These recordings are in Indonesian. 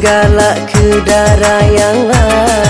galak ke darah yang lain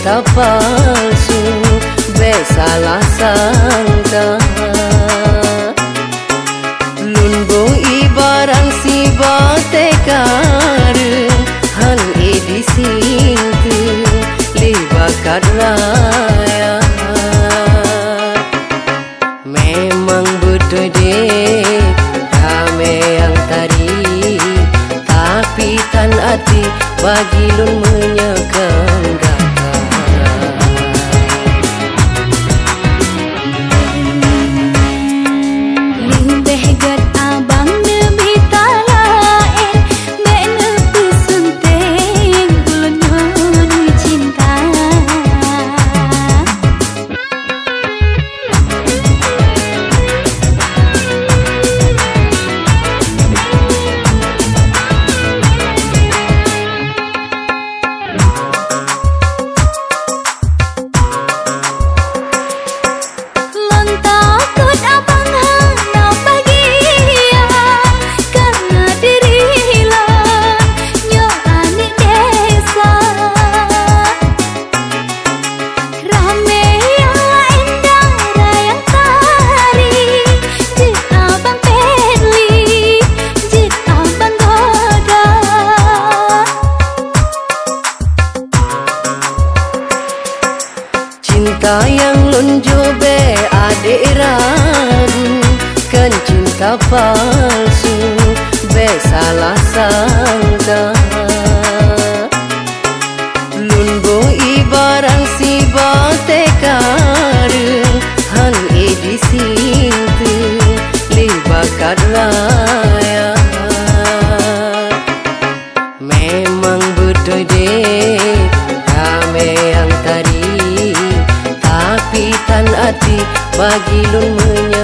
cinta palsu Be salah sangka. Lunbo ibaran si batekar Han edi sintu Libakat raya. Memang betul deh Kame yang tadi Tapi tan hati Bagi lun palsu Be salah sangka. Lunbo ibaran si batekar Han edi sintu Libakat raya. Memang betul deh Kame yang tadi Tapi tan hati Bagi lun